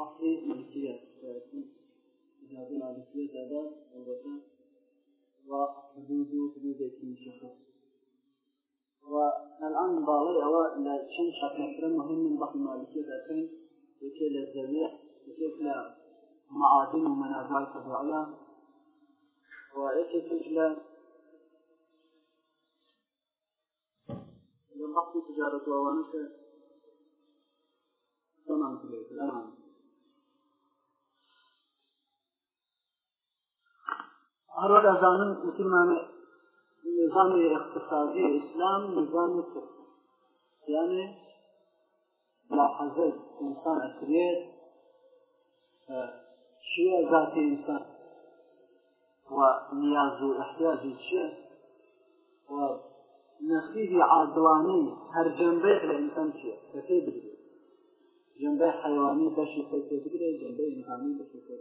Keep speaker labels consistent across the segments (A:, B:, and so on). A: فصل ملكية إجازة مالكية زادات ورثة وحدود حدود شخص والآن باور أو لشن شكل مهم من بحث المالكية ذاتين يكي للزبيع يكي لمعادن ومنازع الطبيعية ويكي تجلى لبحث تجارة وانسة تمام كبير الأمان هەروە دەزانن وتمانە نظامی اقتصادی ئیسلام نظامی یانێ لاحەزت ئینسان ئەکرێت چیە ذاتی ئینسان و نیاز و احتیاجی چیە و نەخیری عادڵانی هەر جنبەیەک لە ئینسان چیە دەکەی بگرێت جنبەی حەیوانی بەشی خۆی بگرێت جنبەی ئینسانی بەشی خۆی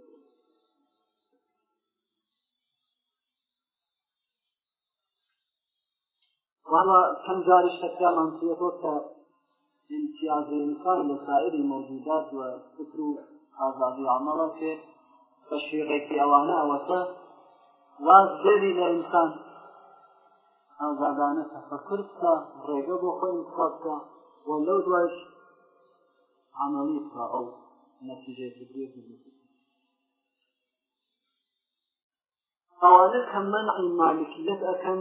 A: وأما كم جاري شكا منصيته كامتياز الإنسان لسائر الموجودات وفكر آزادي عملك تشريعك أوانا وسا وازدري لإنسان ئازادانە تەفکر بکە ڕێگە بۆ خۆی انتخاب بکە و لەو دوایش عملی بکە ئەو نەتیجەیەکی درێتی ئەوانە کە مەنعی مالکیەت ئەەکەن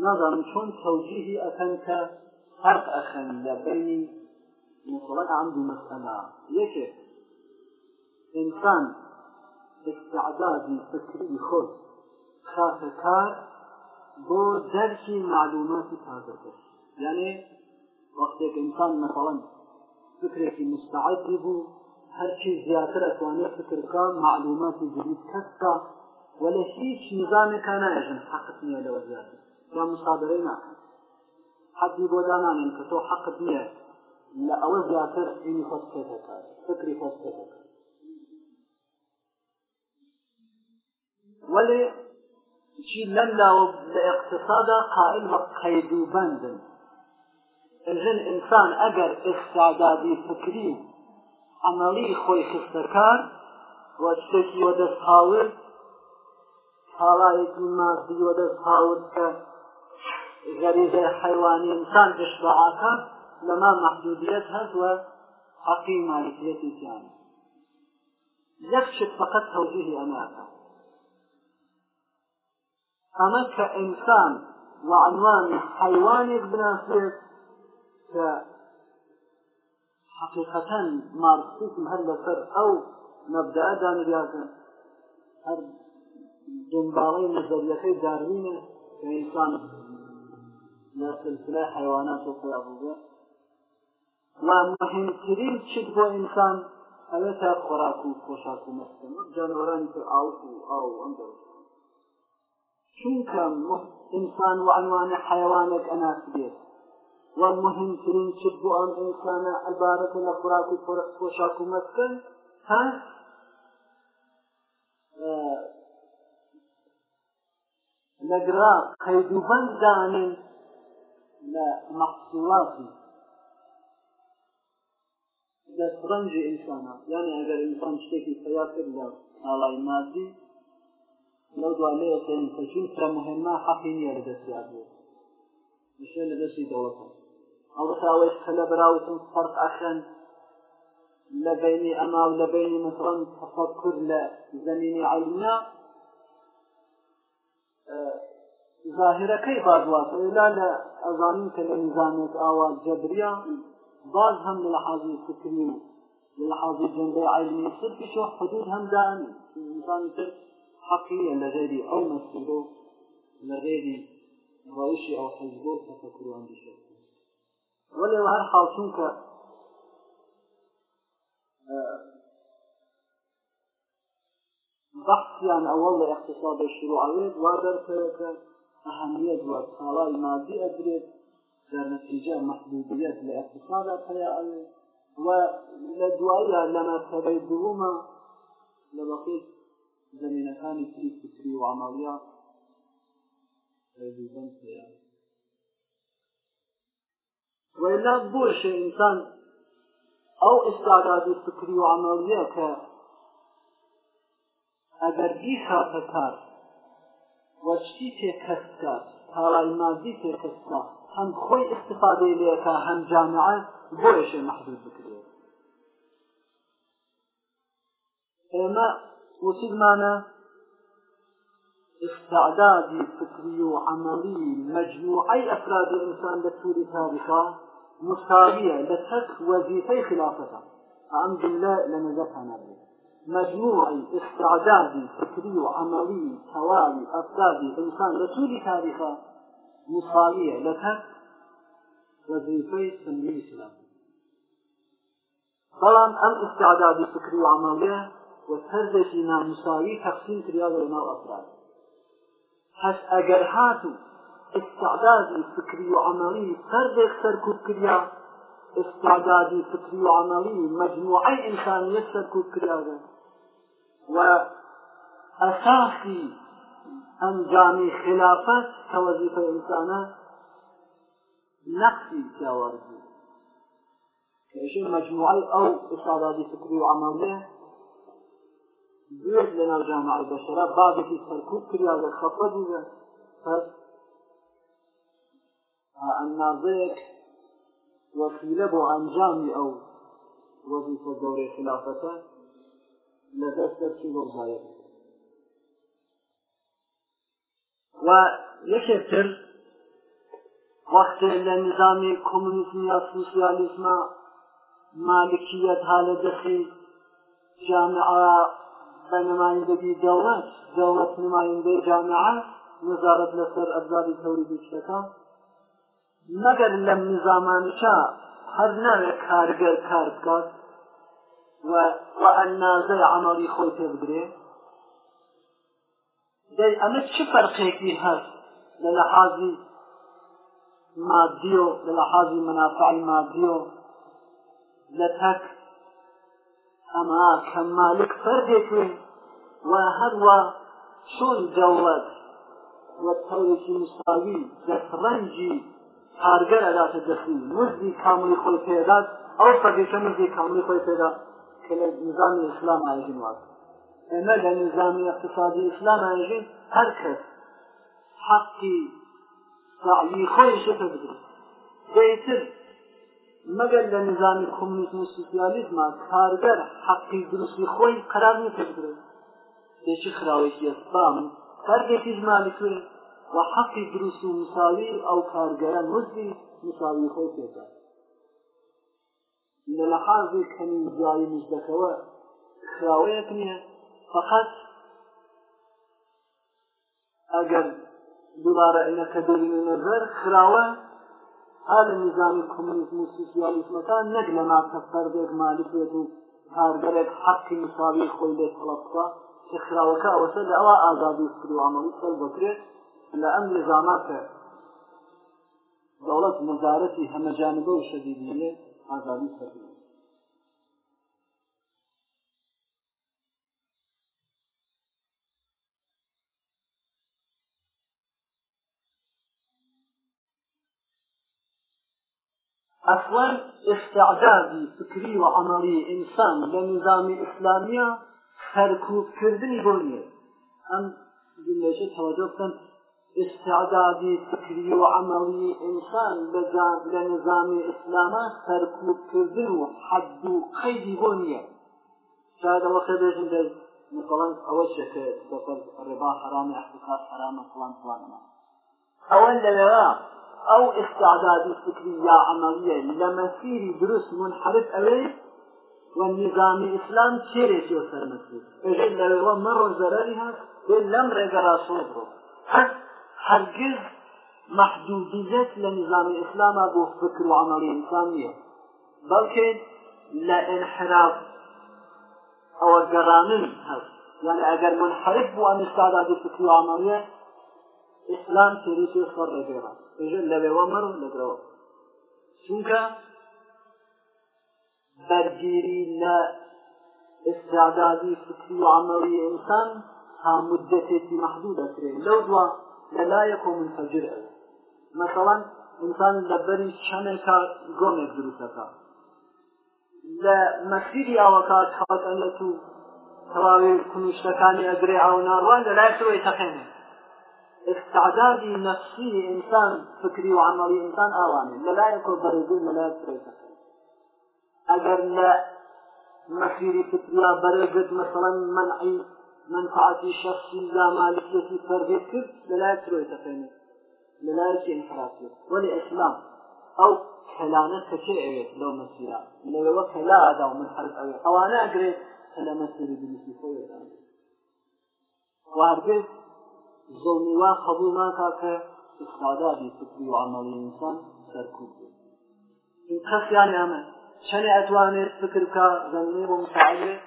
A: نەدەم چۆن تەوجیهی ئەکەن کە فرق ئەخەن لە بینی مطلق عن دو مسألة يكي إنسان استعداد فكري خود خافكار بۆ دەرکی معلوماتی تازەکە یعنی وەختێک ئینسان مەفەڵەن فکرێکی مستعدی بوو هەرچی زیاتر ئەتوانێت فکرکە معلوماتی جدید کەسکە وەلە هیچ نظامێکە نایژن حەقت نییە لەوە زیاتر یا مسادرەی ناکەن حەدی بۆ دانانێن کە تۆ حەقت نییە لە ئەوە زیاتر عینی خۆت پێەکە فکری خۆت پێەکە ولی چی لەلاوە لە اقتصادا قائل بە قەید و بەندن ئەژن ئینسان ئەگەر ئستادادی فکری عملی خۆی خستەکار وە شتێکی وەدەست هاورد حاڵایەکی ماسی وەدەست هاورد کە غريزة حيواني إنسان بشبعاك لما محدوديات هزوة حقي مالكيتي كان يكشف فقط توجيه أناك أما كإنسان وعنوان حيواني بناسيت حقيقة مارسيكم هل سر أو مبدأ دان رياضة هل دنبالي نظريتي داروينة كإنسان سلسله حیوانات و خیابوبه و مهمترین چیت بۆ ئینسان ئەوێ تا خۆراک و خۆشاک و مەستن جانوەرانی تر ئاوت و ئاو ئەم چونکە ئینسان و ئەنوانە حیوانێک ئەناس بێت و مهمترین چیت بۆ ئەم ئینسانە عبارەت لە خۆراک و خۆشاک و مەستن ها لەگرا قەیدوبەند دانێت لە مەحسوڵاتی لە سڕەنجی ئینسانە یعنی ئەگەر ئینسان شتێکی تەیار کرد لە ئاڵای مادی لەو دوالەیە تەنکەچین سرە مهمە حەقی نییە لە دەستیار بێت مشێ لە دەستی دەوڵەتە ئەوە تاوەش کە لە بەراوتم فەرق ئەخەن لە بینی ئەما و لە بینی مثلەن تەفەکر لە زەمینی عەلمە ظاهرەکەی بادواتلا لە ئەزانین کە لە نظامێت ئاواز جەبریا باز هەم لە حازی فکرین لە حازی جەندەی عیلمی سرکیشۆ حدود هەمدان انسان تر حقیە لە غێری ئەو مەسئول و لە غێری ڕەوشی ئەو حزب و تەفەکروان بشێت ولی هەر خاڵچون کە بحثیان ئەوەڵ لە اقتصادی شروع عوێت وا دەرکەکە ئەهەمیت وە ساڵای مادی ئەدرێت در نتیجە محبوبیت لە اقتصادا پیاوێت و لە دوایە لە مەرتەبەی دوومە لە بەقیت زمینەکانی تری فکری و عمەڵیا ریزن پیاوێت وإلا بوش إنسان أو استعداد الفكري وعملية ك أجر بيها تكار وەشتی تێکەسکە تاڵایمازی تێکەسکە هەم خۆی استفادەی لێکە هەم جامعە بۆیشێ مەحدود بکرێت ئێمە وسیدمانە استعدادی فکری و عملی مجموعەی ئەفرادی ئینسان لە تووری تاریخا مساویە لە تەک وەزیفەی خلافەتە ئەم جملە لە نەزەر هەنابێت مجموعي استعدادي فكري وعملي توالي أفرادي إنسان رسول تاريخه مصالية لك وظيفة سنوي الإسلام بلان أم استعدادي فكري وعملي وترزي نامساوي تقسيم كرياض الماء أفراد هس أجر هاتو استعدادي فكري وعملي فردك سركوب كرياض استعدادي فكري وعملي مجموعي إنسان يسكو كلاغا وأساسي أنجام خلافة كوظيفة إنسانا نقصي كوارجي كيش مجموعي أو استعدادي فكري وعملي بيوت لنا جامعة البشرة بعد في سركوب كلاغا خفض فالناظرك وەکیلە بۆ ئەنجامی ئەو وەزیفە گەورەی خلافەکە لە دەستە چی وەزایەت و یەکێکتر وەختێ لە نظامی کۆمونیزم یا سوسیالیزمە مالکیەت هالە دەخی جامعە بە نمایندەگی دەوڵەت دەوڵەت نمایندەی جامعە نەزارەت لەسەر ئەبزاری تەوریدی شتەکە مەگەر لەم نظامانشا هەر ناوێت کارگەر کار بکات و ئەنازەی عملی خۆی پێ بگرێ دەی ئەمە چ فەرقێکی هەست لە لە حازی مادی و لە لە حازی منافعی مادی و لە تەک ئەما کە مالک فەردێکێ و هەروە چۆن دەوڵەت وە تەورێکی مساوی دەسڕەنجی کارگەر ئەداتە دەخی مردی کاملی خۆی پێدات ئەو فەگەشە مردی کاملی خۆی پێدا کە لە نظامی ئیسلام ئاژین وات ئێمە لە نظامی اقتصادی ئیسلام ئاژین هەر کەس حەقی سعی خۆی شتە بگرێت بێتر مەگەر لە نظامی کۆمونیزم و سوسیالیزما کارگەر حەقی دروستی خۆی قرار نیتە بگرێت پێچی خراوێکی ئەسبام هەرگێکی ژمانی کرد و حەقی دروست و مساوی ئەو کارگەرە مزدی مساوی خۆی پێدا لە لەحازی کەمی جایی مزدەکەوە خراوەیەک نییە فقط ئەگەر دوبارە عینەکە دەبینەر خراوە ها لە نظامی کۆمونیزم و سوسیالیزمەکان نەک لە ناکەفەردێک مالکێت و کارگەرێک حەقی مساوی خۆی لێ تەڵەبکە کە خراوەکە ئەوەسە لەوە ئازادی فروامەوی سەر بکرێت لە ئەم نظاماتە دەوڵەت مزارەتی هەمەجانبە و شەدیدیە ئازادی سەر أصلا استعدادي فكري وعملي إنسان لنظام إسلامي سركوب كردني بوليه أم جملة توجه استعدادی فکری و عملی انسان لە نظامی ئسلامە سەرکوبکردن و حەد و قەیدی بۆ نییە شادەوە خەبێژن دەز مثڵەن ئەوە شەکە دەسەر ڕێبا حرامە احتساب حرامە فلان فلانەوە ئەوە لەوێ ئەو استعدادی فکری یا عملیە لە مەسیری دروست منحرف ئەوەی والنظام الإسلام شيرت يوصل مسجد إجل لو مروا زرارها إلا مرق رسول حتى هەرگز محدودیت لە نظامی ئسلاما بۆ فکر و عملی ئینسان نییە بەڵکە لە انحراف ئەوە گەڕانن هەست یعنی ئەگەر منحرف بوو ئەم ئستادا دو فکر و عملیە ئسلام تێریتی خەڕ دەگێڕە ژن لەوێوە مەڕ لەگرەوە چونکە بەرگیری لە استعدادی فکری و عملی ئینسان تا مدتێکی محدودەکرێن لەو دووە لەلایەک و منفەجر مەسەڵەن ئینسان لەبەری چەندێکا گۆمێک دروستەکە لە مەسیری ئەوەکە تەڵەکە لە تو تەواوی کنیشتەکانی ئەگرێ ئاوناڕوان لەلایەوەی تەقێنێ استعدادی نفسی ئینسان فکری و عملی ئینسان ئاوانێ لەلایەک و بەرزبوو لەلایەک پرێتەکە ئەگەر لە مەسیری فتریا بەرەگت مەسەڵەن منعی منفعتی شخصی لا مالکیەتی فەرهێت کرد لەلای ترۆی دەخێنێت لەلایەکی انحرافی وەلی ئەسلام ئەو کەلانە کەچێ ئەوێت لەو مەسیرا لەوەوە کەلا ئەدا و من حرف ئەوێ ئەوانە ئەگرێت کە لە مەسیری دروستی خۆیدان واردێت زڵنیوا قبول ناکا کە استعدادی فکری و عملی انسان سەرکوب بێت کەسیان ئەمە چەنێ ئەتوانێت فکر بکە زەنێ بۆ مساعدێت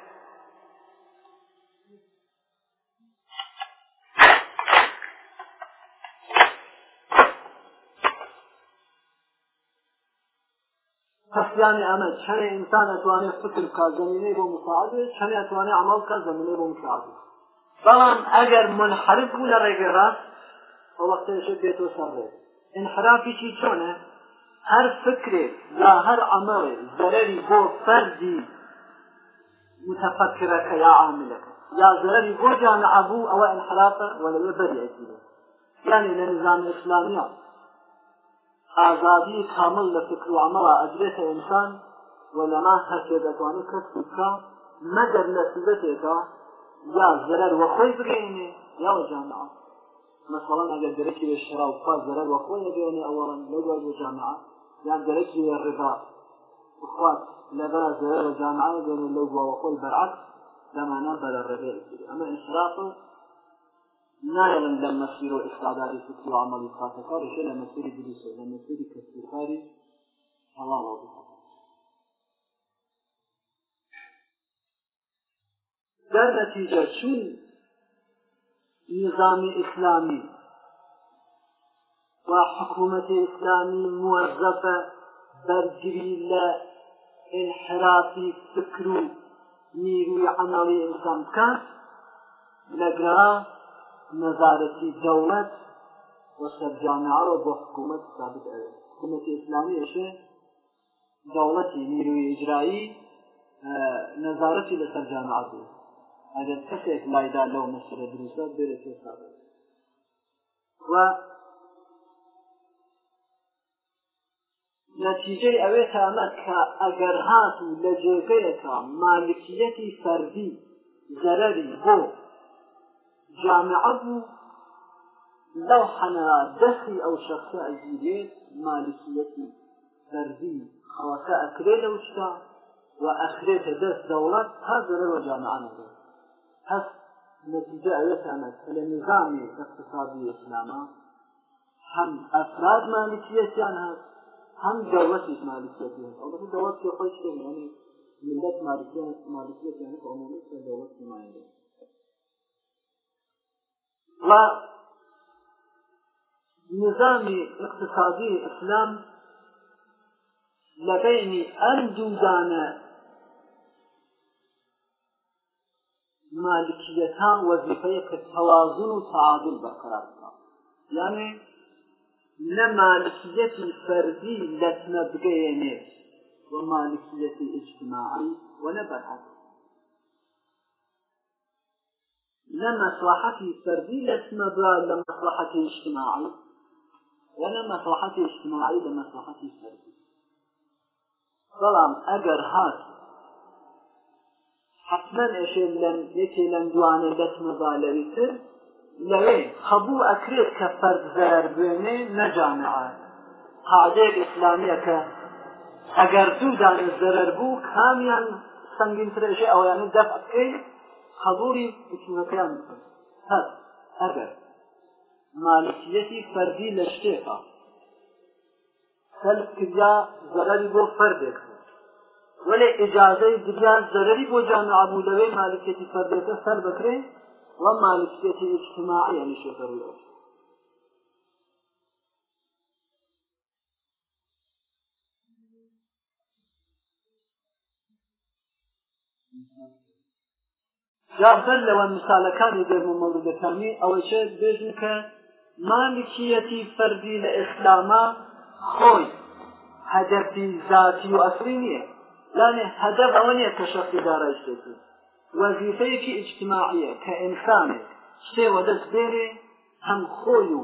A: یعنی ئەمە چەنێ ئینسان ئەتوانێت فکر بکات زەمینەی بۆ مساعدێت چەنێ ئەتوانێت عەمەڵ بکات زەمینەی بۆ مساعدێت بەڵام ئەگەر منحرف بوو لە ڕێگەی ڕاست وەختێش بێتەوە سەرڕێ انحرافیشی چۆنە هەر فکرێ یا هەر عەمەڵێ زەرەری بۆ فەردی متفەکرەکە یا عاملەکە یا زەرەری بۆ جامعە بوو ئەوە انحرافە وەلەوێ بەری ئەتیرێت یعنی لە نظام ئیسلامیە ئازادی کامل لە فکر و عمەوە ئەدرێتە ئینسان و لەما هەرچێ دەتوانێت کەس بکە مەگەر لە سزەتێکە یا زەرەر وەخۆی بگەینێ یاوە جامعە مثلا ئەگەر دەرەکی لە شرا و خوا زەرەر وەخۆی نەبێنێ ئەوەڵەن لەگەر بۆ جامعە یا دەرەکی لە ڕدا بخوات لەبەر زەرەر جامعە بێنێ لەو بووەخۆی بەرعکس لەمانە بەرە ڕێبێ ئەمە ئینشراف و نایەن لە مەسیر و ئستاداری فکر و عملی خاتەکە ڕێژە لە مەسیری دروسە لە مەسیری کەسیخاری هەڵاوە بخات در نتیجە چون نظامی ئیسلامی و حکوومەت ئیسلامی موەزەفە بەرگری لە انحرافی فکر و نیروی عملی ئینسان بکات لەگەرا نەزارەتی دەوڵەت و سەرجامعە بۆ حکوومەت ثابت حکوومەتی ئسلامی ئێشێ دەوڵەتی نیروی ئیجرایی نەزارەتی لە سەرجامعە بوو ئەگەر کەسێک لایدا لەو مەسرە دروستە بێرە پێ ثابت و نەتیجەی ئەوێتانە کە ئەگەر هات و لە جێگەیەکە مالکیەتی فەردی زەرەری بۆ جامعه بوو لەو حەنا دەخی ئەو شخصە ئەگیرێت مالکیەتی فەردی خەڵەکە ئەکرێ لەو شتا و ئەخرێتە دەست دەوڵەت تا دەرەوە جامعە نەبێت هەست نەتیجە ئەوێت ئەمەد لە نظامی اقتصادی ئیسلامە هەم ئەفراد مالکیەتیان هەست
B: هەم دەوڵەتی
A: مالکیەتی هەست ئەڵبەتە دەوڵەت خۆی شتێک یعنی ملت مالکیەتیان مالکیەتیان عمومی دەوڵەت نمایندە و نظامی اقتصادی اسلام لە بینی ئەم دوودانە مالکیەتا وەزیفەیە کە تەوازن و تعادل بەقرار یعنی نە مالکیەتی فەردی لەتنە بگەیەنێت و مالکیەتی اجتماعی و نە بەرعکس لە مەسلحەتی فەردی دەچمەدا لە مەسلحەتی اجتماعی وەنە مەسلحەتی اجتماعی لە مەسلحەتی فەردی بەڵام ئەگەر هات حتمەن ئێشێ لەم یەکێ لەم دوانێ دەچمەدا لەوی تر لەوێ خەبوو ئەکرێت کە فەرد زەرەر بوێنێ نەجامعات قاعدەیەک ئیسلامیە کە ئەگەر دوو دانێ زەرەر بوو کامیان سەنگین ترێژێ ئەویانە دەفکەی قبولی بچوەکان هەر ئەگەر مالکیەتی فەردی لە شتێکە سەلب کریا زەرەری بۆ فەردێک وەلێ ئجازەی دریان زەرەری بۆ جامعە بوو لەوەی مالکیەتی فەردێکە سەر بکرێ و مالکیەتی اجتماعی یعنی شەکەڕوی Thank you. جابەر لەوە مثالەکانی دەرم و مەڵودەکانی ئەوەشە بێژن کە مالکیەتی فەردی لە ئیسلامە خۆی هەدەفی ذاتی و ئەسری نییە لانێ هەدەف ئەوە نیە کە شخصی دارای شتێکی وەزیفەیەکی ئیجتماعیە کە ئینسانێک شتێوە دەست بێرێ هەم خۆی و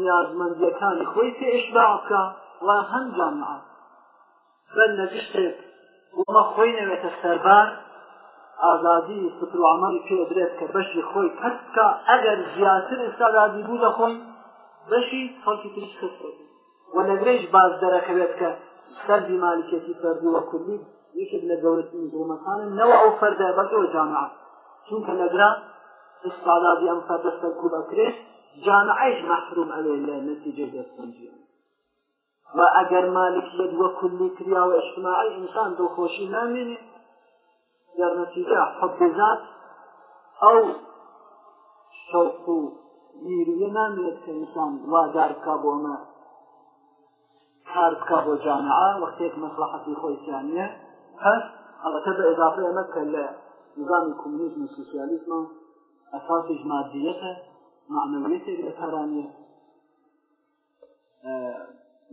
A: نیازمەندیەکانی خۆی پێ ئشباکە وا هەم جامعات بەر لە گشتێک ومە خۆی نەوێتە سەربار ئازادی فکر و عملی پێ درێت کە بەشی خۆی پەتکە ئەگەر زیاتر ئێستادادی بوو لە خۆی بەشی خەڵکی تریش خست و لەگرێژ باز دەرەکەوێت کە سەردی مالکێتی فەردی وە کولی یەکێک لە گەورەترین دوومەکانن نەوە ئەو فەردە بەزۆر جامعات چونکە لەگرا ئێستادادی ئەم فەردە سەرکوب ئەکرێت جامعەش مەحروم ئەوێ لە نەتیجە دەستەنجیان و ئەگەر مالکیت وە کولی کراوە ئیجتماعی ئینسان دڵخۆشی نامێنێت در نتیجه حب ذات او شوق و نیرویه نامید که انسان وادار بکا بۆ ئەمە کار بکا بۆ جامعە وەختێک مەسلحەتی خۆی جانیە هەست ئەڵەکە بە ئضافه ئەمە کە لە نظامی کۆمونیزم و سوسیالیزمە ئەساسیش مادیەتە معنەویەتێک لە کارانیە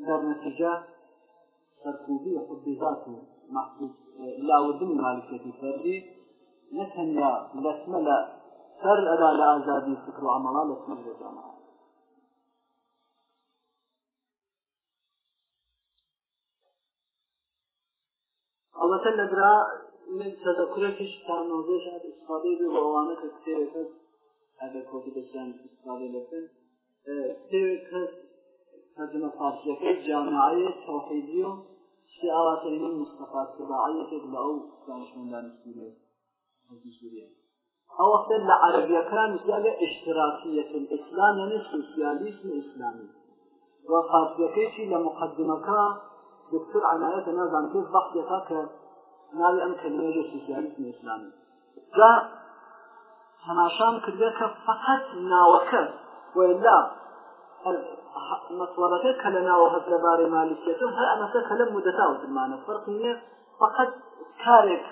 A: در نتیجه سرکوبی حب ذات و محسوس لاوردن مالکەتی فەردی نە تەنیا لەسمە لە سەر ئەدا لە ئازادی فکر و عمەڵا لەسمە لە جامعە ئەوەتە لەدرا من سەدەکورێکیش تانۆزێش هات استفادەی بێ بەوانە کە کتێبەکەت ئەگەر کۆپی دەستیان استفادە لەکەن کتێبێک کەس تەرجمە فارسیەکەی جامعەیە تەوحیدی و شي ئاواتە ئمام مستەفا سەباعەتێک لە ئەو دانشمەندان سوورێ سووریا ئەو وەختە لە عەرەبیەکان زیادە ئشتراکیەت ئیسلام یعنی سوسیالیسم ئیسلامی و فارسیەکەیشی لە مقدمەکە دکتور عنایەتە نازان پێ بەختێکە کە ناوی ئەم کەلمەیە سوسیالیسم ئیسلامی جا هەماشان کردێت کە فقط ناوەکە ولا مەسوڵەکە کە لە ناوە هەز لەبارەی مالیکێتە هەر ئەمەکە کە لە مودەتا و زمانە فەرقی نیە فقط کارێک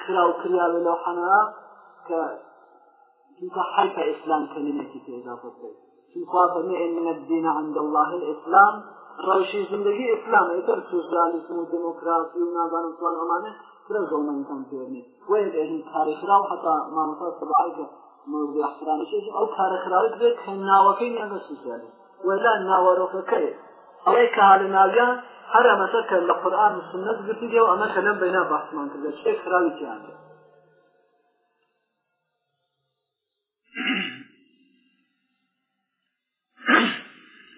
A: خراو کریاوە لەو حەنا کە حيث إسلام كلمة في إضافته في خاطر من الدين عند الله الإسلام ڕەوشی زندگی ئسلام تر سوزالیسم و دموکراسی و نازانم سوالمانە درە زۆمەنتان پێێنێت وێ هیچ تاریخرا و حتا مامەسا سبعی مەوزی ئەحترامەکەی ئەو کارەکراوت بێت کە ناوەکەی نەگەسووتێن وەلا ناوەڕۆکەکەی ئەوەی کە هاڵ ناویان هەر ئەمەسە کە لە قورآن و سنەت گرتیدێ و ئەمە کە لەم بەینا بەحسمان کرد لە چێ کراوی تیان بێت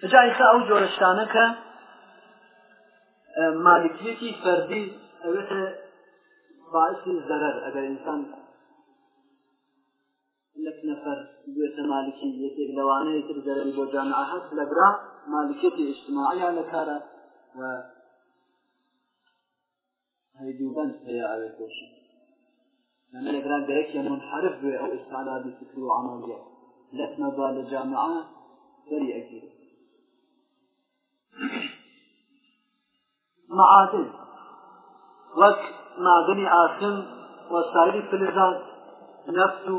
A: جایسا ئەو جۆرە شتانە کە مالکیەتی فەردی ئەوێتە باعثی زەرەر ئەگەر ئینسان لەک نەفەر دوێتە مالکین یەکێک لەوانەیە تر دەرەی بۆ جامعە هەست لەگرا مالکێتی ئیجتماعیان لە کارە و هەیدوبەند پێیا ئەوێ خۆشی لەمەگران دەرەکیان منحرف بێ ئەو ئستالاتی فکر و عملیە لەک نەبا لە جامعە دەری ئەگیرێت معادن وەک معدنی ئاسم وەسایری فلزات نەفت و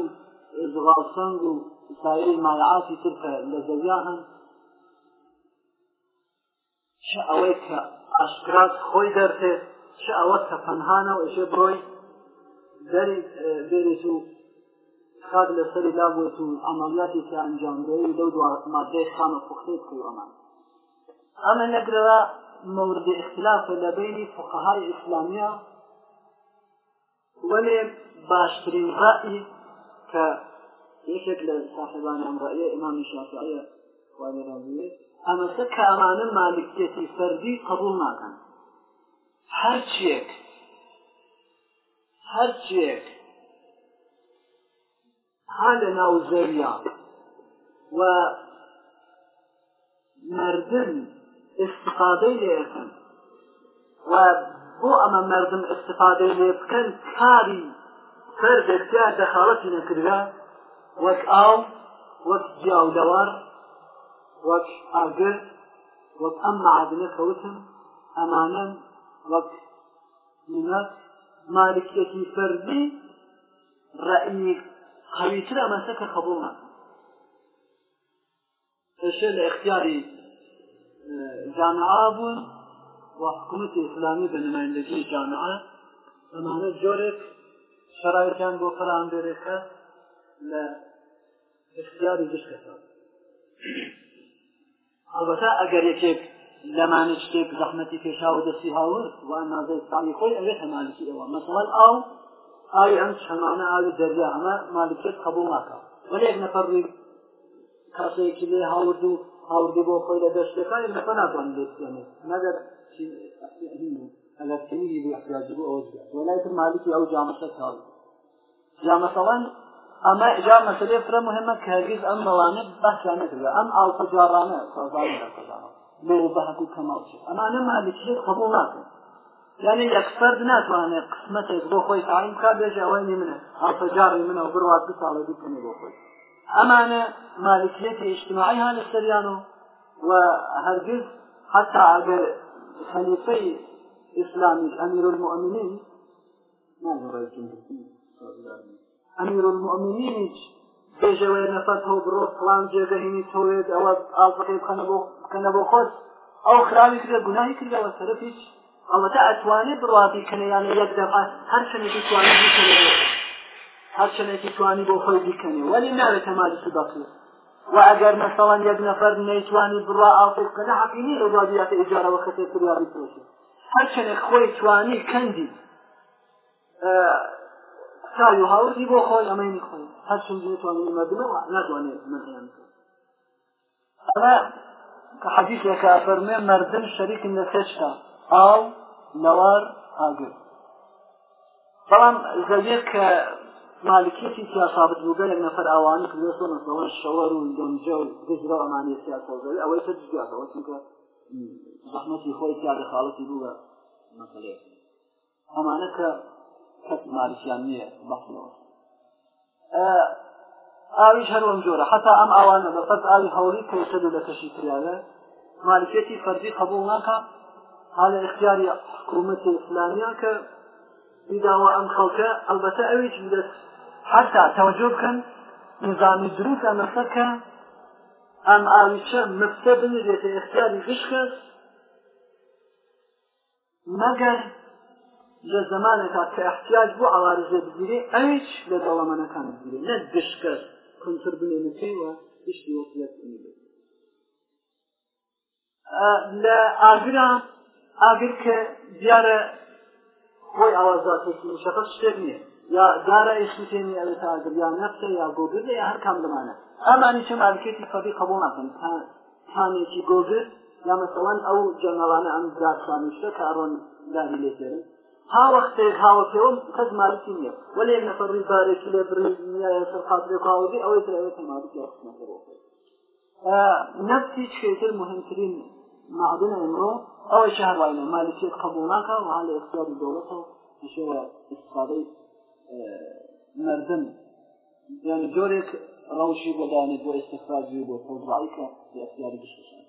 A: اشغال سنگ و سایر مایعاتی ترکە لە زەویا هەن چ ئەوەی کە ئاشکرات خۆی دەرتێ چ ئەوە کە پەنهانە و ئێشێ بڕۆی دەری بێنێت و خاک لەسەری لابوێت و ئەمەلاتی کە ئەنجامدەی لەو مادەی خامە پوختێت کوی ئەمان ئەمە نەگرەوە مورد اختلاف لە بینی فقهای ئیسلامیا ولێ باشترین ڕائی کە یەکێک لە ساحبان ئەمڕایە ئمامی شافعیە خوالێ ئەمەسە کە ئەمانە مالکیەتی فەردی قبول ناکەن هەرچێک هەرچێک ها لە ناو زەویا و مردن استفادەی لێەکەن و بۆ ئەمە مردم استفادەی لێ بکەن کاری فردێک تیا دەخەڵەتی نەکردە وەک ئاو وەک جیاودەوار وەک ئاگر وەک ئەم معادنە کەوتم ئەمانە وەک منەت مالکیەتی فەردی ڕەئنی قەویتر ئەمەسە کە قبول ناکەن ئێشێ لە اختیاری جامعا بوون و حکوومەتی ئیسلامی بە نمایندەگی جامعە ئەمانە جۆرێک شرایطیان بۆ فراندێرێکە لە اختیاری گشتەکە ئەلبەتە ئەگەر یەکێک لەمانە شتێک زەحمەتی پێشا و دەستی هاورد وان نازای ساڵی خۆی ئەوێ هەمانکی ئەوە مەسەڵەن ئاو ئاوی ئەم شەمانە ئاوی دەریا ئەمە مالکێت قبول ناکە وەلی یەک نەفەر کاسەیەکی لێ هاورد و هاوردی بۆ خۆی لە دەشتەکانی نەفە ناتوان بێتێنێت مەگەر ئەگەر تنیی بۆ احتیاج بۆ ئەوە وەلایەت مالکی ئەو جامەشە تاوی یا مثلا ئەمە جا مەسلێ فرە مهمە کە هەرگیز ئەم مەڵانێت بەسیان نکرێ ئەم ئاڵپە جارانە سازانی دەکەزانەوە لێ بەهک و کەمەڵ ئەمانە مالیچێت قبول ناکەن یعنی ئەکسپەر ناتوانێت قسمەتێک بۆ خۆی تعلیم کا بێژە ئەوەی منە هەڵپە جاری منە و بڕوات دو ساڵە دوکنی بۆ خۆی ئەمانە مالیکێتی اجتماعی هە لە سەریان و و هەرگیز حتا ئەگەر خەلیفەی ئیسلامی ئەمیر المؤمنین نازڕێ ئەمیر المؤمنینیش بێژەوەی نەفەت هەو بڕۆ فلان جێگە هینی تۆێت ئەوە ئاڵبقی بخەنە بۆ بکەنە بۆ خۆت ئەو خراوی کردە گوناهی کردەوە سەرف هیچ ئەوەتە ئەتوانێت بڕاتی کەنەیان یەک دەفات هەر شنێکی توانی بکەنەوە هەر شنێکی توانی بۆ خۆی بکەنی ولی ناوێت تەماری سودەقی و ئەگەر مەسەڵەن یەک نەفەر نەیتوانی بڕا ئاڵقی بکەنە حەقینی ئەوادیاتە ئیجارەوە کەسێ پریاری پرۆشێت هەر شنێک خۆی توانی کەندی چای و هاوردی بۆ خۆی ئەمەینی خۆی هەر چنجی توانین مەدنەوە ناتوانێت مەدەیان ئەمە کە حەدیثێکە فەرمێ مردن شەریکن لە خێشتا ئاو نەوار ئاگر بەڵام زەوێت کە مالکیەتی سیاسابت بووگە لە نەفەر ئەوانی کردەوە شەوەر و دەمجە و دەجرە ئەمانی سیاسۆزەل ئەوەی تە جگاتەوە چونکە زەحمەتی خۆی تیادە خاڵەتی بووە مەسەلێت ئەمانە کە کەس مارسیان نییە بەخلەوە ئاویش هەروەم جۆرە حتا ئەم ئاوانە بەفەت ئاوی هەوری کەوتەد و لە کەشی کراوە مالکێتی فەرزی قبول ناکە حالە اختیاری حکوومەتی ئسلامیا کە بیداوە ئەم خەڵکە ئەلبەتە ئەویش دەست حتا تەوجۆ بکەن نظامی دروست ئەمەسەکە ئەم ئاویچە مفتە بنێتە اختیاری گشت مەگەر لە زمانێکا کە احتیاج بوو ئاوارزە بگیری ئەویش لە دەڵەمەنەکان بگیری نە گشتکەس کنتر بنێنەکەیوە گشتی وەک لە لە ئاگرا ئاگر کە دیارە خۆی ئاوازاتێکی مشەقەت شتێک نییە یا دارە ئیشتێنی ئەوێت ئاگریان نەفسە یا گۆگر یا هەر کام دەمانە ئەمانی چەم ئاکێتی فەبی قبول ناکەن تامێکی گۆگر یا مەسەڵەن ئەو جەنەڵانە ئەم زارخانیشتە کارۆن دانی لێتێرن هاوەختێک هاوەکەوم کەس مالکی نییە وەلێ نەفەڕی بارێکی لێ بریە سەرخاتێ قاوەی ئەوەی ترەوەی مالکی نفسی چێتر مهمترین معدن ئەمڕۆ ئەوە شهر وایە مالکیت قبولناکە و حال اختیاری دەوڵەتەوە شوە استفادەی مردم یعنی جۆرێک ڕەوشی بۆدانێت بۆ ئێستخراجی بۆ پۆزڕایی کە اختیاری بشکشە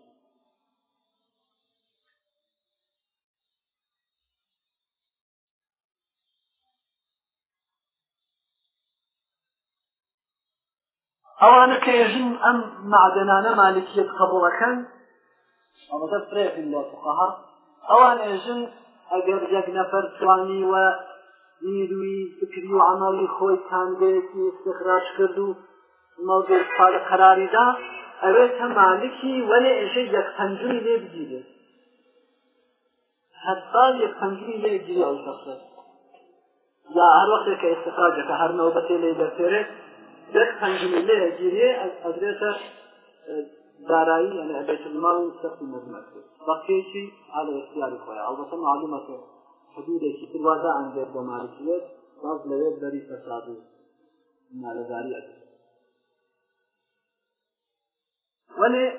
A: ئەوانە کێژن ئەم معدەنانە مالکیت قبوڵەکەن ئەمەدە فرێقین لە فقها ئەوان ئێژن ئەگەر یەک نەفەر توانی وە نیروی فکری و عملی خۆی کانگەیەکی استخراج کرد و مەوزوع قەراریدا ئەوێت هە مالکی وەلێ ئێژە یەکپەنجی لێ بگیرێت حتا یەکپەنجی لێ گیری ئەو شخصە یا هەر وەختێک کە استخراجەکە هەر نەوبەتێ لێ دەفێرێت یک پنجمیله گیریه از ریت دارایی یعنی بیت المال سخت مزمت بقیه چی علی اختیاری خواه البته معلومه که حدودی که تر واضح انجیر با مالکیت باز لوید بری فساد مالداری اکر ولی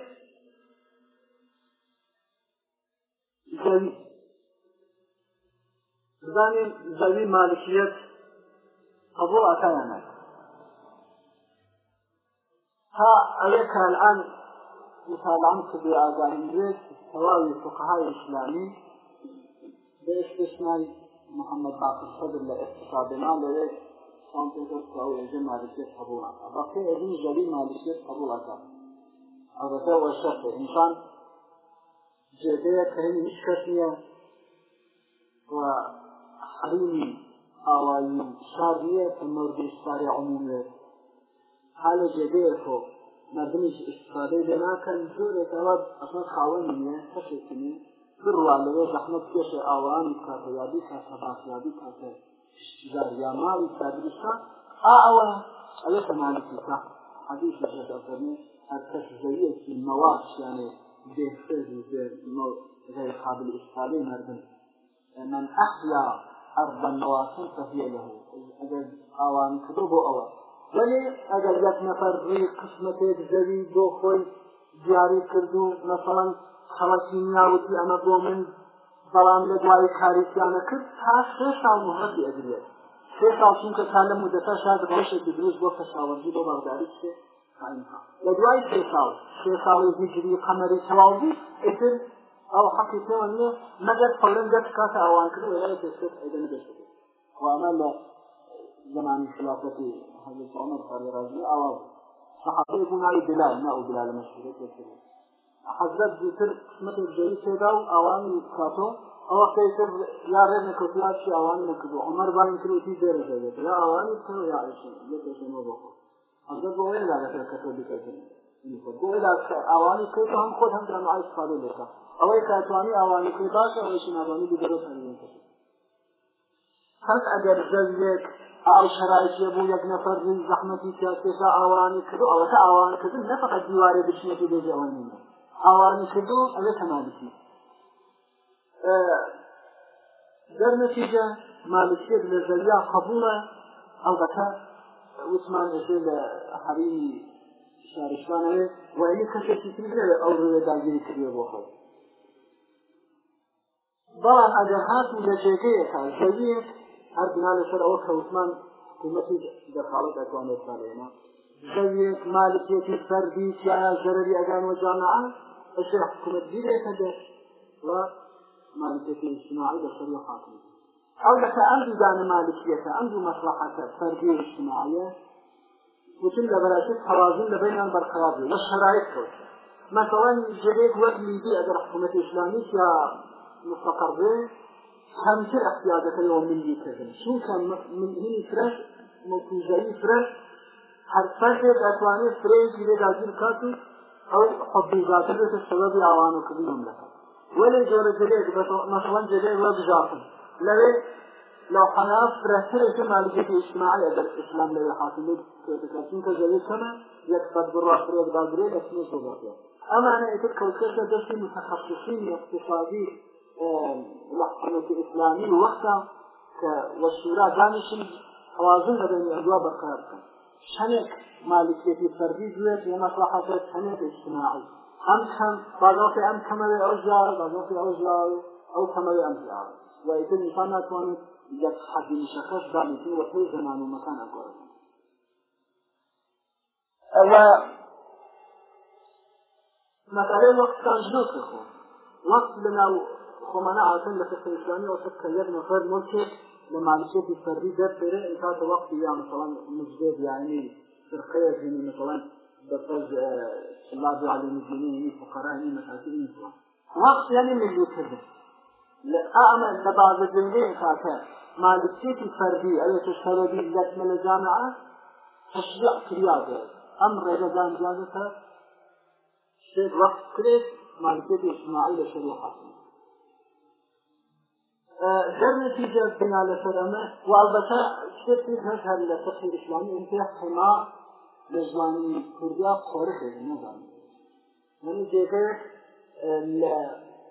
A: زوی زمین زوی مالکیت قبول اکر نکر تا ئەوێ کالان مطالعان کردی ئازارێت تەواوی فقهای ئیسلامی بە استثنای محەممەد باقر صدر لە اقتصادنا لەوێ ئەوێژە مالکیت قبول بەقی ئەبی ژەلی مالکیت قبول ئەکات ئەوەتە وەشەق ئینسان جێگەیە کەین هیچ کەس نییە و حریمی ئاوایی شادیە کە مردی شاری عمومێت حالە جێگەیە خۆ مردمیش استفادەی لێ ناکەن زۆرێکەوە ئەسان خاوەن نیە هەشێکی نیە بڕوا لەوێ زەحمەت پێشێ ئاوانی کاتەیادی کاتەباسیادی کاتە شتیداریا ماوی کادریشا ئا ئەوە ئەوێ تەمانێکی تا حەدیث لەشێت ئەفەرمی هەر کەس زەویەکی مەواش یانێ بێخێز بێ غير قابل استفادەی مردم من أحيا أرضا مواسم فهي له إذا أوان كدوبوا أوان ولی ئەگەر یەک نەفەر ڕێ قسمەتێک زەوی بۆ خۆی دیاری کردو مەسەڵەن خەڵەتی نیاوتی ئەمە بۆ من بەڵام لە دوای کاریسیانە کرد تا سێ ساڵ مهەتی ئەدرێت سێ ساڵ چونکە تا لە مودەتە شاد ڕۆژێکی دروست بۆ خەشاوەندی بۆ باوداری سێ لە دوای سێ ساڵ سێ ساڵی هیجری قەمەری تەواو بوو ئتر ئەو حەقی تێوە نیە مەگەر پەڵەن دەست کاتە ئەوان کرد وێرە پێشێت ئەدەن بێت وامە لە زمان خلافة حضرت عمر قال راجل أو صحابي هنا بلال ما هو بلال مشهور حضرت ذكر قسمة الجري سيدا أوان كاتو أو كيسر لا رأي نكتلات شي أوان نكتو عمر باين كرو في دير جيد لا أوان كرو يا عيشي لكيشي مبوكو حضرت بوين لا لكي كتو بكتو ئەوانی کرد هەم خۆت هەم درام ئای استفاده بکە ئەوەی کاتوانی ئەوانی کرد باشە ئەوەی شنابانی بگەڕێت هەر ئەگەر زەویێک ئاو شرایطی بوو یەک نەفەر بوو زەحمەتی کێشا ئاوانی کردو ئەوەتە ئاوانکردن نەفقەت دیوارێ بچنێتی بێ ئەوە نیە ئاوانی کردو ئەوێ تەمالکی دەرنەتیجە مالکێک لە زەریا قبولە ئەڵبەتە وتمان لەژێ لە حەریمی شارشوانەوێ وەلی کەسێکی ترێ ئەو ڕێ داگیری کردێ بۆ خەڵ بەڵام ئەگەر هاتو لە جێگەیەکە زەویەک هەر بنا لەسەر ئەوە کەوتمان حکوومەتی دەخاڵت ئەتوانێت ساڵێنا زەویێک مالکێکی فەردی تیا ژەرری ئەگانەوە جامعە ئەشێ حکوومەت بیرێکە دێت و مالکێکی اجتماعی لەسەر و حاکم ئەو لەسە ئەم دوو دانە مالکیەکە ئەم دوو مەسلحەتە فەردی و اجتماعیە وتم لە بەراشت حەوازن لە بینیان بەرقەرار بێت لە شەرایط کەوت مثلا جريك وقت ليبي أجر حكومة إسلامية مستقر به هەمتر ئەختیادەکەیەوە ملی کردن چونکە منهنی فرش مکوژایی فرش هەر فەرێ دەتوانێت فرێکی لێ داگیر بکات و ئەو حبیزاتر بێتە سەبەبی ئاوان و کردی مملەکەت وەلی جۆرە جلێک مەسەڵەن جلێ وە بژاکن لەوێ لو حنا فرهتر كما لقيت اجتماع الأدب الإسلام للحاكم لكن كذلك كما يكفر بالرحر والغادرين أسمي صدقيا أما أنا أتذكر كذا درس متخصصين اقتصادي محكمة إسلامي وقتا والشورى دانشن توازن بين الأدواء بقرارك شنك مالكية الفردي جويت ومصلحة شنك اجتماعي هم كم بعضوفي أم كمل أوجار بعضوفي أوجار أو كمل أمجار وإذن إنسان أتوانت لك حد مشخص دانتي وفي زمان ومكان أقول مثلا وقت كان جنوك وقت لنا خۆمانە عادەن لە فقه اسلامی وەسەر کە یەک نەفەر ملکێک لە مالکێتی فەردی دەرپێرە تا وەقتی یا مثلا مزدێت یعنی فرقەیە زینی مثلا بەفەرز سلاب علی مزینی فقرانی مساکینی وقت یعنی ملیو کردن لأما لبعض الجنبين كاكا مالكيتي فردي أي تشهد بي لك من الجامعة تشجع كرياضة أمر رجال جازتها شيء وقت كريت مالكيتي إجماعي لشريحة در نتیجه بنال فرمه و البته شرطی هر هر لفقه اسلامی انتیه حما لجوانی کردیا قرخ نظام یعنی دیگه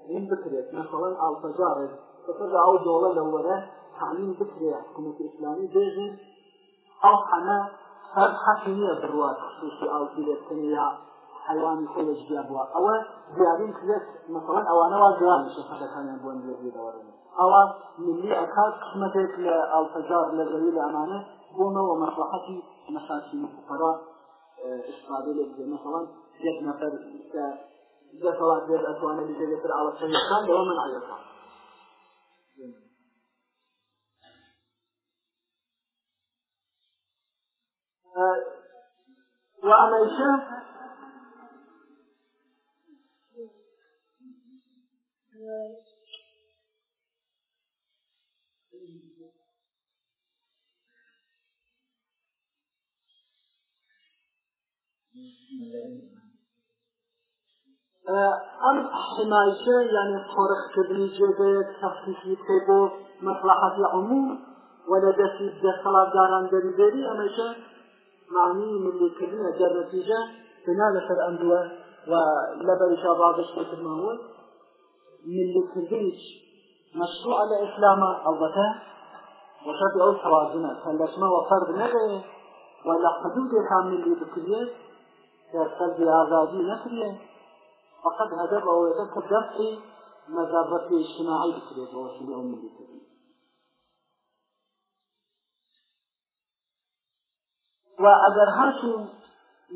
A: این بکرید مثلا الفجار فقط او دوله لوره تعمیم بکری حکومت اسلامی بیجن او حنا هر حکمیه بروات خصوصی او تیلتنی یا حیوانی خودش بیابوا او بیابین کلیت مثلا اوانا و جوان میشه فقط همین بوان بیابی دورنه ئەوا ملی ئەکات قسمەتێک لە ئەڵفەجار لە زەوی لە ئەمانە بۆمەوە مەسلحەتی مەساسی فقرا استفاده لێ بکرێ مەسەڵەن یەک نەفەر کە دەسەڵات بێت ئەتوانێت بجێتر ئاڵەسەریستان لەوە من عەیەکان وعميشة Right. ئەم حمایشە یعنی قۆرەخکردنی جێگەیەک تەخصیصی بکەی بۆ مەسلحەتی عموم و لە دەستی دەسەڵاتداران دەریبێری ئەمەشە معنی ملیکردنە جەرنەتیجە بنا لەسەر ئەم دووە و لەبەرشا باش بکردمەوە ملیکردنیش مشروع لە ئیسلامە ئەڵەکە وشەر ئەو توازنە هەندەشمە وەفەرد نەبێ و لە حدودێکان ملی بکرێت سلب آزادی نکرێ فقط هدف ئەوەیە کە دەستی مەزابەتی اجتماعی بکرێت بەوەسیل عمومی بکرێت و ئەگەر هەرچوو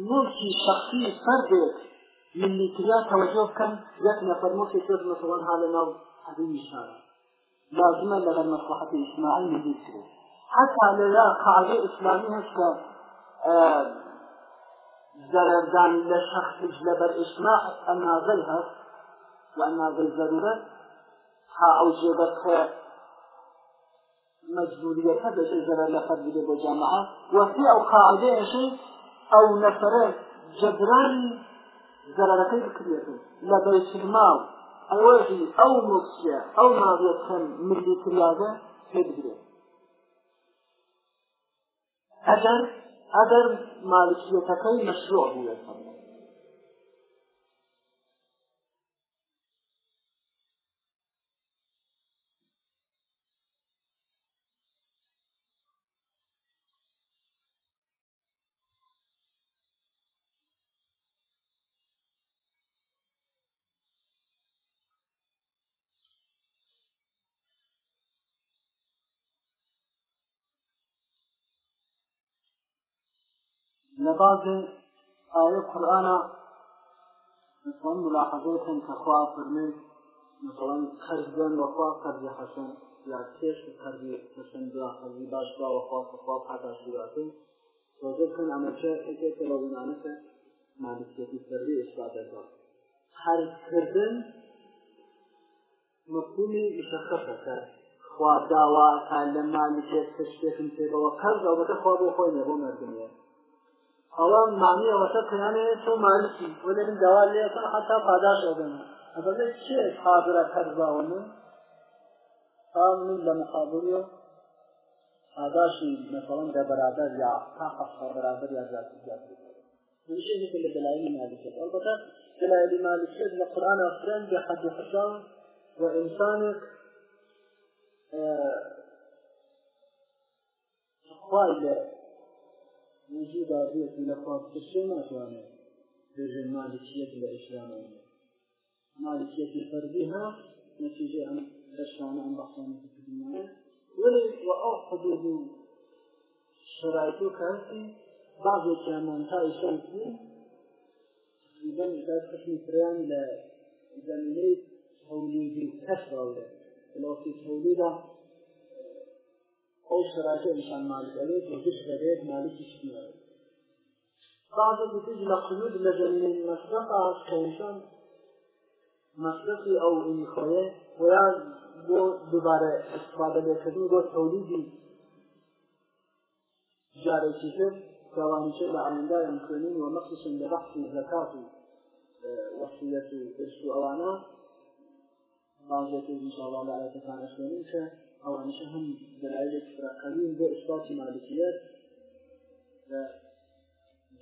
A: ملکی شخصی فردێک ملیتریا تەوەجۆ بکەن یەک نەفەر ملکی تر مەسەڵەن هەڵە ناو حەدومی شارە لازمە لەگەر مەسلحەتی اجتماعی ملی بکرێت حتا لەلا قاعدە ئیسلامی هەشتا ضرردان لشخص لبر إسماع النازلها والنازل ضرورة ها أو جبت مجبورية كذا جرى لقد بدأ جامعة وفي أو قاعدة شيء أو نفر جبران ضررتين كريتين لبيت المال أواجي أو نصية أو ناضية ملي كريادة تدري أجر ئەگەر مالکیەتەکەی مەشروع بووە لبعض آية قرآن مثلا ملاحظة كخوا فرمين مثلا قرضا وخوا قرض حسن يا كيش قرض حسن بلا قرض باش بلا وخوا وخوا حتى شراته وجد كان عمل شيء حكيت لو بنانك مالكية الفرد إشباع ذلك حرف كردن مفهومي مشخصة خوا داوا كان لما لجيت كشتك انتبه وقرض أو بتخوا بخوي نبو مردمية ئەوان مامی ئەوەسە کەیانێ تۆ مالسی وەلێن داوا لێەکە حتا پاداش ئەدەنە ئەبەڵێ چێ حاضرە کەرزاون من لە مقابلیە پاداشی مەسەڵەن دە بەرادەر یا تا حەفتا بەرادەر یا زیاتر زیاتر شيء مثل دلائل مالكية البته دلائل مالكية القرآن أفران بحد حسان وإنسانك خوال وجود بازوەتی لە پاپشێ ناتوانێت دژێن مالکیەت لە ئیسلامەوە مالکیەتی فەرزی ها نتیجێ ئەم دەشانە ئەم بەخسانەتیدنیە ولی و ئەو حدود و شرایط و کاسی بعضێکیانمان تا ئیسلام بوو قسمی فریان لە زمینەی تەولیدی کەس باورێت فلۆسی تەولیدا ئەو شرایطی انسان مالک ئەبێت وەگشت دەبێت مالکی شتیەوە بعض النتيجة لقيود لجميع المصرف كإنسان مصرفي أو إن خوية ويا بۆ دووبارە استفاده لێکردن بۆ تەولیدی جارێکی تر داوانیشە لە ئامندا ئەمکردن و مەخصوصن لە بەحثی زەکات و وەسیلەت و ئرس و ئەوانە بازێکی ئینشاءڵڵا لایەتەکانە خوێنین کە ئەوانش هەم دلایل فراقانی بۆ اثباتی مالکیت لە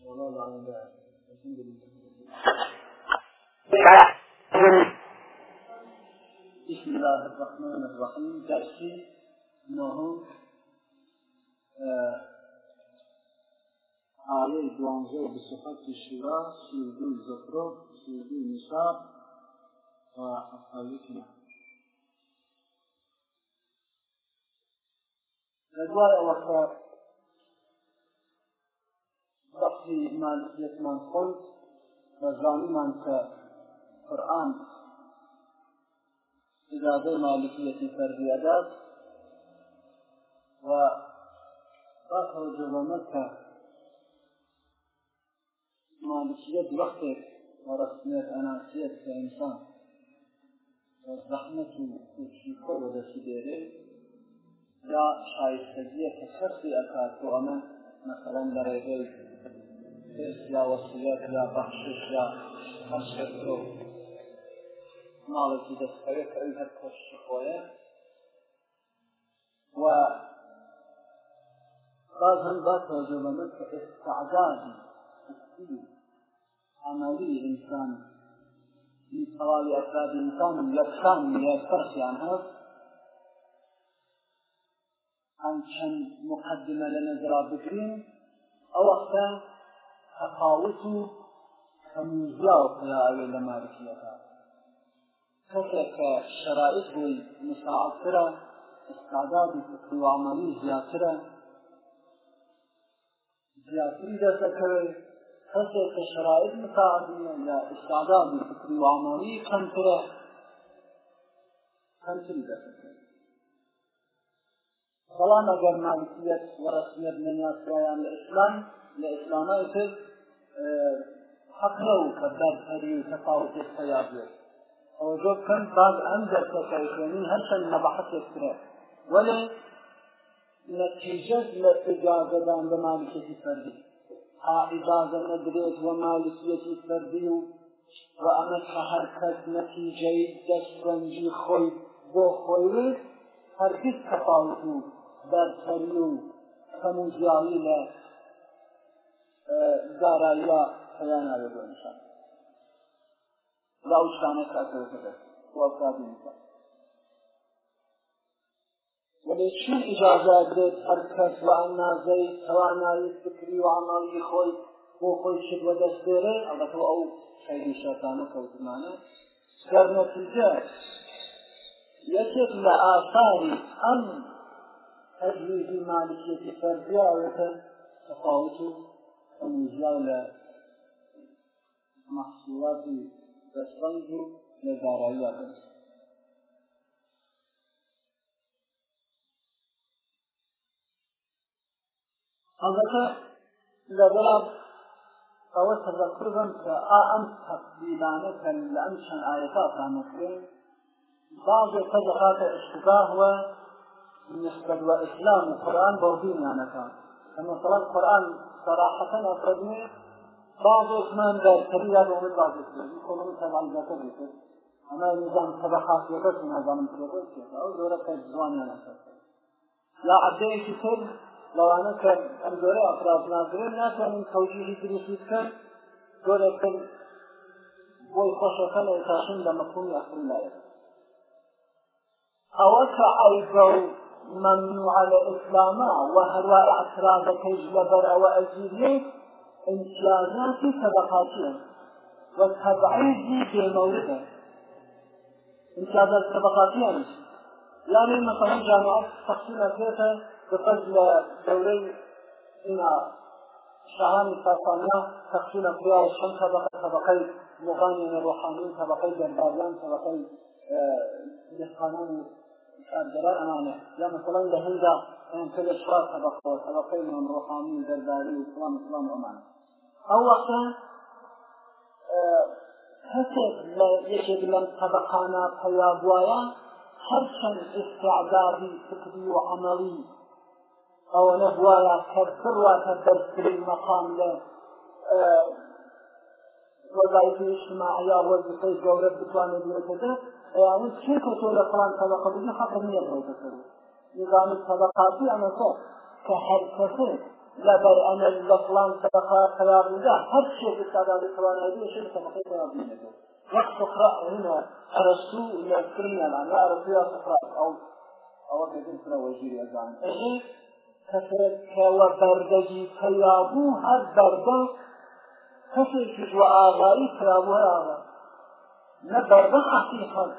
A: والله العالم ده الحمد لله بسم الله الرحمن الرحيم تأسيس نهم آية دوانزة بصفات الشراء سيدو الزفرة سيدو النساء وأفعالكنا لە دوای ئەوەختا بەخشیمان لێتمان خۆند بەزانیمان کە قورآن اجازه مالکیتی فردی اداد و باخر جوانه که مالکیت وقتی و رسمیت اناسیت که انسان و زحمت و شیخور و دستی دیره یا شایستگیە کە سەرسی ئەکات بۆ ئەمە مەسەڵەن لە ڕێگەی پێس یا وەسیلەت یا بەخشش یا هەشکردۆ ماڵێکی دەستەوێت کە هەر کۆشی خۆیە و باز هەم با تۆزۆ بەمە کە ئستعدادی عملی ئینسان تەواوی ئەفراد ئینسان یەکسان یا سەرخیان هەست ئەم چەند مقدمە لە نەزرا بگرین ئەو وەختە تەقاوت و هەموزیا و پلاوێ لە مارکیەکە کەسێک کە شەرائط بووی مساعترە استعدادی فکروعمەلی زیاترە زیاتری دەسەکەوێت کەسێک کە شەرائط مساعدیە لە استعدادی فکروعمەلی کەمترە کەمتری دەسەکەوێت بەڵام ئەگەر مالکیت وەرەسمیت نەنیاسرایان لە ئیسلام لە ئیسلامای تر حەقرە و کە بەرپەری و تەفاوتێک پەیا بێت ئەوە زۆر کەم باز ئەم دەرکەکەشێنین هەرچەند مەبەحەتێک کرێ وەلێ نەتیجە لە ئجازەدان بە مالکەتی فەردی ئاعیبازە نەدرێت وە مالکیەتی فەردی و و ئەمە کە هەرکەس نەتیجەی دەستڕەنجی خۆی بۆ خۆی هەرگیز تەفاوت و بەرپەری و خەموجیاوی لە داراییە پەیان ئاوێنشان لاو شانە کاتەکەدە وەکاتی ولی چی اجازه دید هر کس و اندازه توانایی فکری و عملی خۆی بۆ خۆی شت بە دەست بێرە ئەڵەکە ئەو خەیری شەتانە کەوتمانە گەرنەتیجە یەکێک لە ئاساری ئەم تقليدي مالكية فردية ويتا تفاوت المجال محصولات تستنظر لدارائيات حضرت لباب او تذكر بن كأم تقبيلانك لأمشن آياتات عن بعض قد غات اشتباه نسبت بە ئیسلام و قورآن بەڵبینیانەکان ئەمە فڵان قورآن صراحەتەن ئەفرەدنێ بعضێکمان دەرکەریدا بۆ من بازێکی کۆڵم تەمانگەکە بێتن ئەمە نظام تەبەخاسیەکە نازانم پرۆکێتە ئەو زۆرە کە جوانیانەکە لا عەبدەیەکی تر لەوانە کە ئەم زۆرە ئەفراد نازرێن ناتوانین تەوجیهی دروستی بکەن زۆرەکەن بۆی خۆشەکە لە تاشن لە مەفهومی ئەخرین لایە ئەوە کە ئەیبە و ممنوع على إسلاما وهروا اعتراض كيج لبر أو أجيلي امتيازات طبقاتيا وتبعيد بموضع امتيازات طبقاتيا يعني مثلا جامعة تقسيمة ثلاثة بفضل دوري هنا شعان ساسانيا تقسيمة فيها الشمس طبقة طبقي مغني روحاني طبقي جنبازيان طبقي نسخانان دراء أمامه لا مثلا لهندا أن كل الشراط أبقوا أبقوا من روحاني درباري إسلام إسلام أمانه أو وقتا هەسێک لە یەکێک لەم طبقانە پەیابواە هەرچەند استعدادی فکری و عملی ئەوە نەبواە کەرتر واتە بەرترین مەقام لە وەزایەتی اجتماعی یا وەزیفەی گەورە بتوانێت بێتەکە وهو شرك وصول القرآن سبق بدون خطر من يبرو تسلو نظام السبقات أنا صوت كحركة لبر أنا الفلان سبقات سبق لله هر شيء بالتعداد القرآن هذه شرك سبقات سبق لله وقت صخراء هنا أرسو إلى الكرمية الآن لا أرسو إلى صخراء أو أو كذلك سنة وجيري أزعان أجل كفرك وبردجي فيابو هر بردك كفرك وآغاري فيابو هر آغاري نبردك حقيقة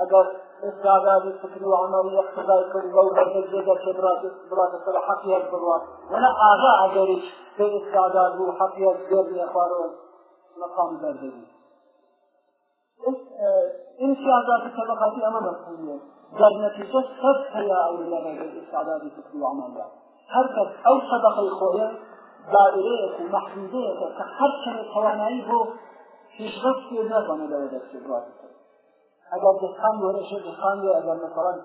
A: ئەگەر استعدادی فکری و عملی اقتضای کرد لەو بەرگێدە کە براتە سەر حەقیەت بڕوات وەنە ئاغا ئەگەریش پێ استعداد بوو حەقیەت گەردێ خوارەوە مەقام دەردەبی این شعادات که بخاطی اما مفهومیه در نتیجه صد هیا اولیه بگه استعدادی فکری و عملی هر کس او صدقی خویه دائرەیەک و مەحدودەیەکە کە هەر چەند توانایی بۆ پیشرفت پێ نەبانە لەوە دەستێت ئەگەر دەستان وەرەشە دەستان وێ ئەگەر مەسەڵەن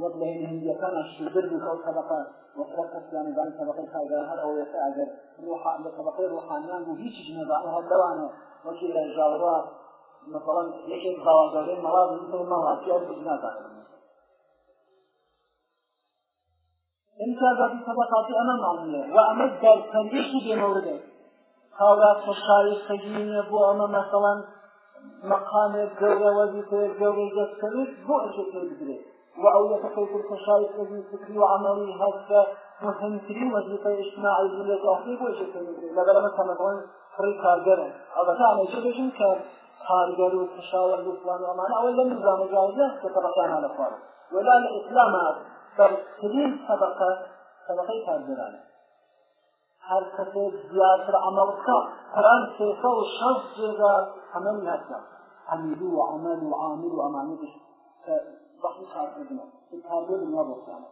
A: وەک لە هندیەکان شودر بوو کەوت طبقات وەقرە کەسیانی بان طبقی خایگەر هەر ئەو یەکە ئەگەر روحان لە طبقی روحانیان بوو هیچ نەزانە هەردەوانە وەکی لە ژاوڕا مەسەڵەن یەکێک خاوازارەی مەڵا بنیتەوە مەڵاتیار نازانێت امتیازاتی طبقاتی ئەمە ماڵە و ئەمە دەرپەندێکی دێمەوردێت خاورا خشایستەگی نیە بۆ ئەمە مەسەڵەن مقامك جورة وظيفة جورة جسكنك بوعش تدري وأو يتخيط الخشايف الذي فكري وعملي هكا مهم تري وظيفة اجتماعي جولة جوحدي بوعش تدري لبلا مثلا مثلا فري كارجرة أو بتاعنا يشبشن كار كارجر والتشاور والفلان وأمانة أولا نظام جاوزة كتبقان على فارغ ولا الإسلام ترتدين طبقة طبقة كارجرانة هل كتب زيادة عملك فرانسيسا وشخص جدا عمل ناسنا حميدو وعمل وعامل وأمانيتش فبحثي صار ابنه الكاربون ما بوصانا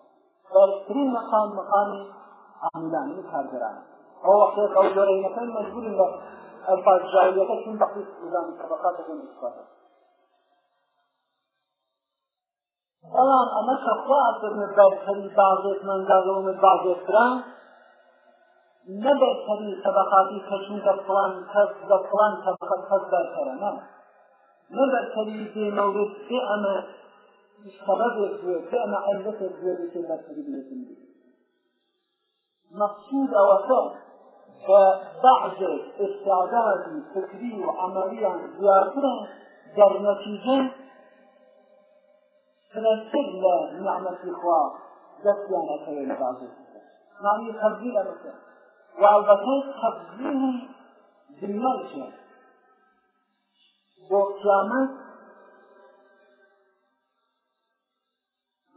A: فالكرين مقام مقام عاملان من كارجران هو وقت قوجرين كان مجبور الله الفاظ جاهلية كن بحثي سلام طبقات كن إثباتا طبعا أما شخصات من بعض بعض من بعض من بعض نبع سبيل طبقاتي خشن دفلان كس دفلان طبقات كس دارترنا نبع سبيل في مورد في أما سبب في أما علة الزيادة المسؤولية مقصود أوسط فبعض استعداد فكري وعملي زيارتنا در نتيجة تنسب لنعمة الإخوة دفلان أكبر بعض معني خبيرة مثلا والبەکەی تەبزینی دمەڵکێ بۆ قیامەت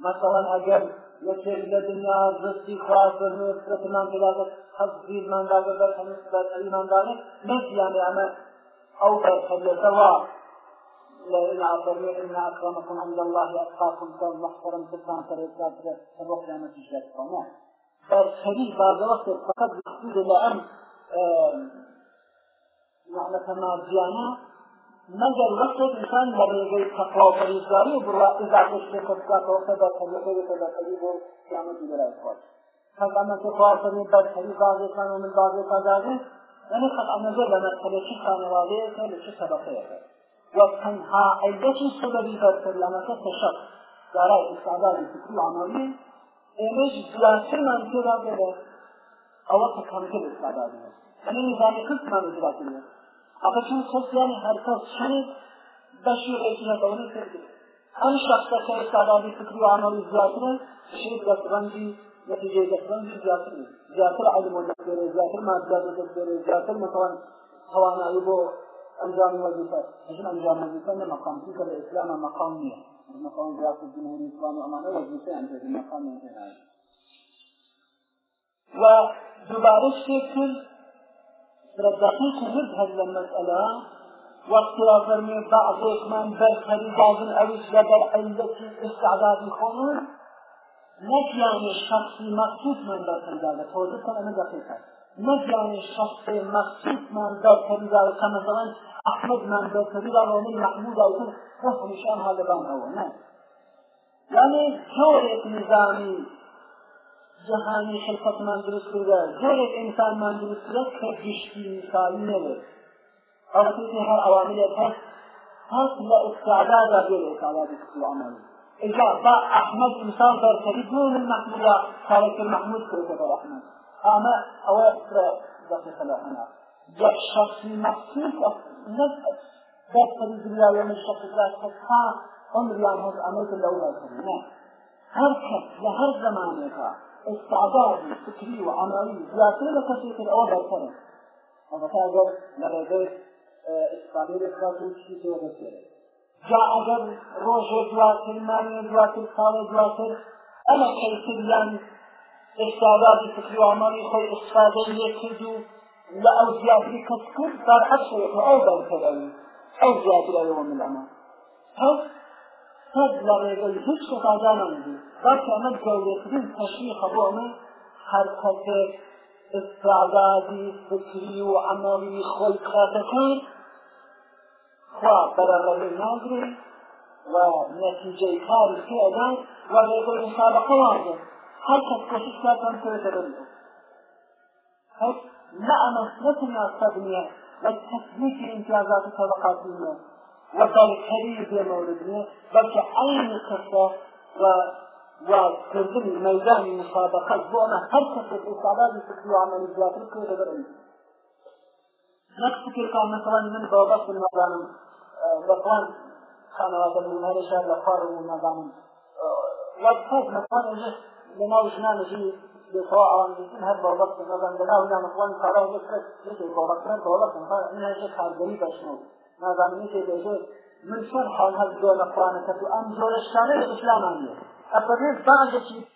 A: مثلا ئەگەر یەکێک لە دنیا ڕستی خواستمان پێداگەت حەزبیرمان داگە بەر هەمست بەر ئەلیمان داگەت مەزیانێ ئەمە ئەو بەرخەبێتەوە لئن عبرني إن أكرمكم عند الله أتقاكم كم محترم تسان فريد كافرة أبو قيامة الشيطان الخليل بعد وقت فقد يقول لأن يعني كما جانا مجال وقت الإنسان لبيجي تقوى وبريزاري وبرا إذا تشتك الزاق وكذا خليل وكذا خليل وكامل بلا إخوات فقد أنا تقوى فريد بعد خليل بعض إنسان ومن بعض إخوات يعني قد أنظر لنا كلشي خانواليك لشي سبقيك وتنها عدة سببي فكر لنا كتشك دارا استعداد الفكر العملي ئێمەش زیاترمان تێدا دەبێ ئەوە تەکامتر ئێستادا بێ ئەنە نظامی کەسمان زیاتر بێ ئەوە چون سۆسیالی هەرکەس چەند بەشی ڕێژنەکەونی کردی ئەم شخصە کە ئێستادادی فکری و عملی زیاترە شیر دەستڕەنجی نتیجه دەستڕەنجی زیاتر زیاتر علم دەستێرێ زیاتر مادیات دەستێرێ زیاتر مەتەوان توانایی بۆ ئەنجامی وەزیفە هەژن ئەنجام وەزیفە نە مەقام چونکە لە ئیسلامە مەقام نییە مقام رئاسة الجمهورية الإسلامية العمانية وظيفة عند المقام الانتهائي ودبارة شكل دقيق وجهة للمسألة واختلاف من بعضك من برخري بعض الأوس لبر علة استعداد الخمر نكيان الشخصي مقصود من برخري ذلك هو ذلك أنا دقيقة نەگیانی شخص مەخصوصمان داوکەریدا کە مەزەڵەن ئەحمەدمان داوکەریدا ڕۆمن محمودا وکن بۆ هەمیشان ها لەبان ئەوە نە یعنی جۆرێک نظامی جەهانی خلفەتمان دروست کردە جۆرێک ئینسانمان دروست کردە کە گشتی مثالی نەبێت ئەوەتی هەر ئەواملێک هەست هەست لە ئستعدادا بێت ئستعدادی عملی إذا أحمد إنسان بركبي دون المحمود تارك المحمود كرة الرحمن ئامە ئەوە دەخەلانا شخصی مەخصوص دەستریزراوێن شخصها عمریان هەز ئەمەکە لەو بەکردە هەر کەس لە هەر زمانێکە استعدادی فکری و عملی زیاتر لە کەسی کرد ئەوە بەرپەرە ئەمەکە زۆر لە ڕێگەی استعدادی لەخاز و چی زۆر دەسێت جا ئەگەر ڕۆژێ دواتر مانێ دواتر ساڵێ دواتر ئەمە کەیتریان ئێستاادی فکری و ئامانی خۆی ئستادەی لێ کرد و لە ئەو زیاتری کەس کرد تا حەت ئەو دەکەوی ئەو زیاتر ئەوەوە من ئەمە قد لغير هيك قادانا دي بس انا جايتين تشريح ابونا حركه استعدادي فكري وعملي خلق خاتكين خوا بلغ الناظر ونتيجة خارج كأداء وغير مسابقة واضح هر کس کوشش کرد آن سوی درون هر نه انا نتونی از دنیا و تثبیت امتیازات طبقات دنیا و ذلك قریب به مولدنه بلکه عین قصه و و کردن میدان مسابقه بۆمە هەر کەسێک ئستادادی فکر و عملی زیاتر کرد دەبەرن نەک فکرکان مثلا من بابەست نەزانم لە فلان خانەوادە من هەرێشار لە خوار و نەزانم وەک مثلا ئێژە لناو ژنان ژی لقاء عن جسم هر بابك مثلا لناو نام اخوان صارا وذكرت مثل بابك من بابك مثلا من هيك حالدري بشنو ما زمني في بيجي من شو حال هالدول قرانك وام دول الشارع الاسلام عندي افرد بعد شيء